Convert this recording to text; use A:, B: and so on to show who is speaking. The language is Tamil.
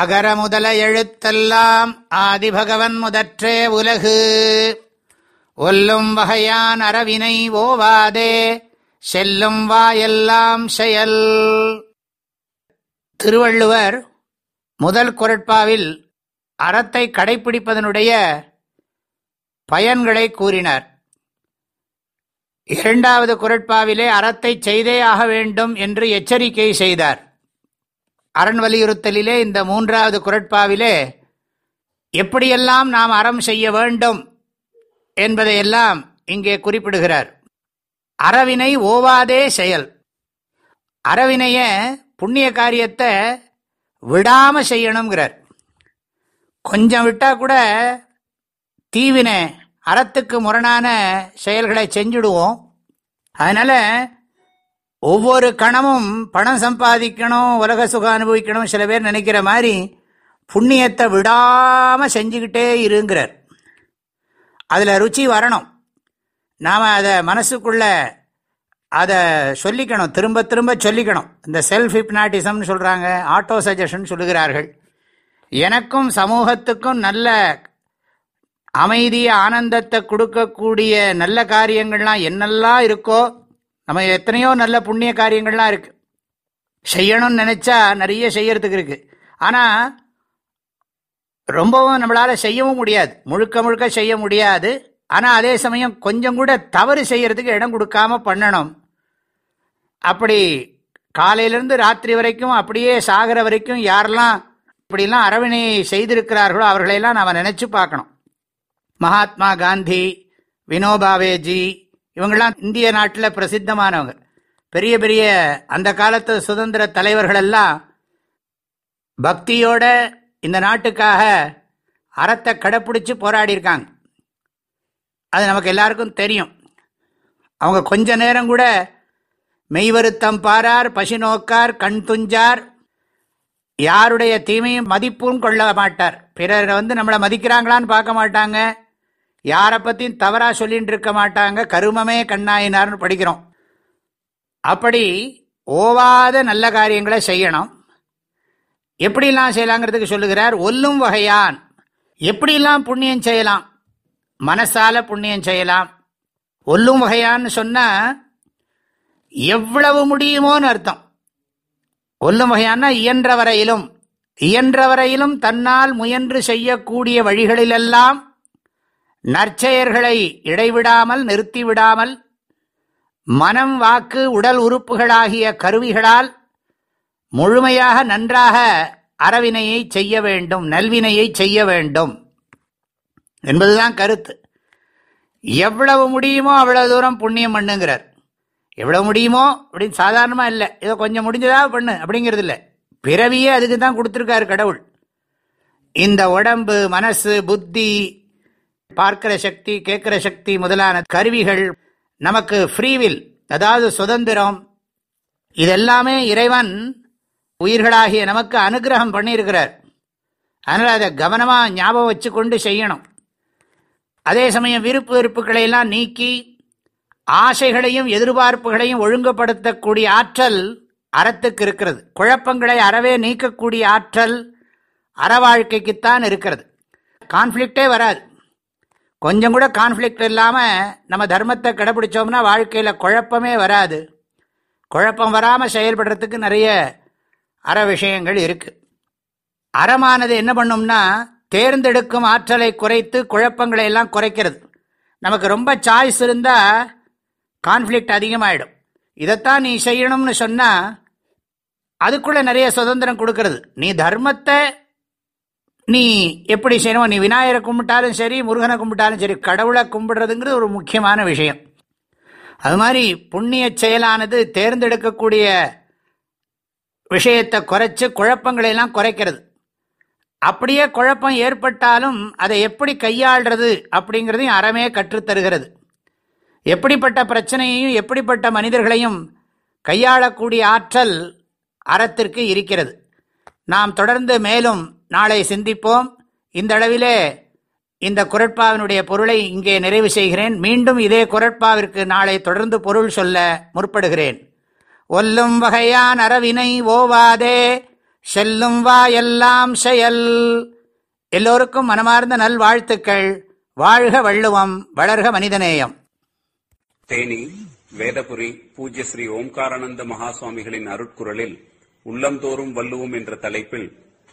A: அகர முதல எழுத்தெல்லாம் ஆதிபகவன் முதற்றே உலகு ஒல்லும் வகையான் அறவினை ஓவாதே செல்லும் வாயெல்லாம் செயல் திருவள்ளுவர் முதல் குரட்பாவில் அறத்தை கடைபிடிப்பதனுடைய பயன்களை கூறினார் இரண்டாவது குரட்பாவிலே அறத்தை செய்தே ஆக வேண்டும் என்று எச்சரிக்கை செய்தார் அரண் வலியுறுத்தலிலே இந்த மூன்றாவது குரட்பாவிலே எப்படியெல்லாம் நாம் அறம் செய்ய வேண்டும் என்பதையெல்லாம் இங்கே குறிப்பிடுகிறார் அறவினை ஓவாதே செயல் அறவினைய புண்ணிய காரியத்தை விடாம செய்யணுங்கிறார் கொஞ்சம் விட்டால் கூட தீவினை அறத்துக்கு முரணான செயல்களை செஞ்சுடுவோம் அதனால் ஒவ்வொரு கணமும் பணம் சம்பாதிக்கணும் உலக சுகம் அனுபவிக்கணும் சில பேர் நினைக்கிற மாதிரி புண்ணியத்தை விடாமல் செஞ்சுக்கிட்டே இருங்கிறார் அதில் ருச்சி வரணும் நாம் அதை மனசுக்குள்ள அதை சொல்லிக்கணும் திரும்ப திரும்ப சொல்லிக்கணும் இந்த செல்ஃப் ஹிப்னாட்டிசம்னு சொல்கிறாங்க ஆட்டோ சஜஷன் சொல்லுகிறார்கள் எனக்கும் சமூகத்துக்கும் நல்ல அமைதிய ஆனந்தத்தை கொடுக்கக்கூடிய நல்ல காரியங்கள்லாம் என்னெல்லாம் இருக்கோ நம்ம எத்தனையோ நல்ல புண்ணிய காரியங்கள்லாம் இருக்குது செய்யணும்னு நினச்சா நிறைய செய்யறதுக்கு இருக்குது ஆனால் ரொம்பவும் நம்மளால் செய்யவும் முடியாது முழுக்க முழுக்க செய்ய முடியாது ஆனால் அதே சமயம் கொஞ்சம் கூட தவறு செய்யறதுக்கு இடம் கொடுக்காம பண்ணணும் அப்படி காலையிலிருந்து ராத்திரி வரைக்கும் அப்படியே சாகிற வரைக்கும் யாரெல்லாம் இப்படிலாம் அரவணை செய்திருக்கிறார்களோ அவர்களையெல்லாம் நாம் நினச்சி பார்க்கணும் மகாத்மா காந்தி வினோபாவேஜி இவங்கெல்லாம் இந்திய நாட்டில் பிரசித்தமானவங்க பெரிய பெரிய அந்த காலத்து சுதந்திர தலைவர்களெல்லாம் பக்தியோட இந்த நாட்டுக்காக அறத்தை கடைப்பிடிச்சி போராடியிருக்காங்க அது நமக்கு எல்லாருக்கும் தெரியும் அவங்க கொஞ்ச நேரம் கூட மெய்வருத்தம் பாரார் பசி நோக்கார் கண் துஞ்சார் யாருடைய தீமையும் மதிப்பும் கொள்ள மாட்டார் பிறர் வந்து நம்மளை மதிக்கிறாங்களான்னு பார்க்க மாட்டாங்க யாரை பற்றியும் தவறாக சொல்லிகிட்டு இருக்க மாட்டாங்க கருமமே கண்ணாயினார்னு படிக்கிறோம் அப்படி ஓவாத நல்ல காரியங்களை செய்யணும் எப்படிலாம் செய்யலாங்கிறதுக்கு சொல்லுகிறார் ஒல்லும் வகையான் எப்படிலாம் புண்ணியம் செய்யலாம் மனசால புண்ணியம் செய்யலாம் ஒல்லும் வகையான்னு சொன்னால் எவ்வளவு முடியுமோன்னு அர்த்தம் ஒல்லும் வகையானா இயன்ற வரையிலும் இயன்ற வரையிலும் தன்னால் முயன்று செய்யக்கூடிய வழிகளிலெல்லாம் நற்செயர்களை இடைவிடாமல் நிறுத்திவிடாமல் மனம் வாக்கு உடல் உறுப்புகளாகிய கருவிகளால் முழுமையாக நன்றாக அறவினையை செய்ய வேண்டும் நல்வினையை செய்ய வேண்டும் என்பதுதான் கருத்து எவ்வளவு முடியுமோ அவ்வளவு தூரம் புண்ணியம் பண்ணுங்கிறார் எவ்வளோ முடியுமோ அப்படின்னு சாதாரணமாக இல்லை ஏதோ கொஞ்சம் முடிஞ்சதாக பண்ணு அப்படிங்கிறது இல்லை பிறவியே அதுக்கு தான் கொடுத்துருக்காரு கடவுள் இந்த உடம்பு மனசு புத்தி பார்க்கிற சக்தி கேட்கிற சக்தி முதலான கருவிகள் நமக்கு ஃப்ரீவில் அதாவது சுதந்திரம் இதெல்லாமே இறைவன் உயிர்களாகிய நமக்கு அனுகிரகம் பண்ணியிருக்கிறார் அதனால் அதை கவனமாக ஞாபகம் வச்சு கொண்டு செய்யணும் அதே சமயம் விருப்பு வெறுப்புகளையெல்லாம் நீக்கி ஆசைகளையும் எதிர்பார்ப்புகளையும் ஒழுங்குபடுத்தக்கூடிய ஆற்றல் அறத்துக்கு இருக்கிறது குழப்பங்களை அறவே நீக்கக்கூடிய ஆற்றல் அற வாழ்க்கைக்குத்தான் இருக்கிறது கான்ஃப்ளிக்டே வராது கொஞ்சம் கூட கான்ஃப்ளிக்ட் இல்லாமல் நம்ம தர்மத்தை கடைபிடிச்சோம்னா வாழ்க்கையில் குழப்பமே வராது குழப்பம் வராமல் செயல்படுறதுக்கு நிறைய அற விஷயங்கள் இருக்குது அறமானது என்ன பண்ணும்னா தேர்ந்தெடுக்கும் ஆற்றலை குறைத்து குழப்பங்களை எல்லாம் குறைக்கிறது நமக்கு ரொம்ப சாய்ஸ் இருந்தால் கான்ஃப்ளிக்ட் அதிகமாகிடும் இதைத்தான் நீ செய்யணும்னு சொன்னால் அதுக்குள்ளே நிறைய சுதந்திரம் கொடுக்கறது நீ தர்மத்தை நீ எப்படி செய்யணும் நீ விநாயகரை கும்பிட்டாலும் சரி முருகனை கும்பிட்டாலும் சரி கடவுளை கும்பிடுறதுங்கிறது ஒரு முக்கியமான விஷயம் அது மாதிரி புண்ணிய செயலானது தேர்ந்தெடுக்கக்கூடிய விஷயத்தை குறைச்சி குழப்பங்களையெல்லாம் குறைக்கிறது அப்படியே குழப்பம் ஏற்பட்டாலும் அதை எப்படி கையாள்றது அப்படிங்கிறதையும் அறமே கற்றுத்தருகிறது எப்படிப்பட்ட பிரச்சனையையும் எப்படிப்பட்ட மனிதர்களையும் கையாளக்கூடிய ஆற்றல் அறத்திற்கு இருக்கிறது நாம் தொடர்ந்து மேலும் நாளை சிந்திப்போம் இந்த அளவிலே இந்த குரட்பாவினுடைய பொருளை இங்கே நிறைவு செய்கிறேன் மீண்டும் இதே குரட்பாவிற்கு நாளை தொடர்ந்து பொருள் சொல்ல முற்படுகிறேன் ஒல்லும் வகையான் அரவினை ஓவாதே செல்லும் வா எல்லாம் செயல் எல்லோருக்கும் மனமார்ந்த நல்வாழ்த்துக்கள் வாழ்க வள்ளுவம் வளர்க மனிதநேயம் தேனி வேதபுரி பூஜ்ய ஸ்ரீ ஓம்காரானந்த மகாசுவாமிகளின் அருட்குரலில் உள்ளந்தோறும் வள்ளுவோம் என்ற தலைப்பில்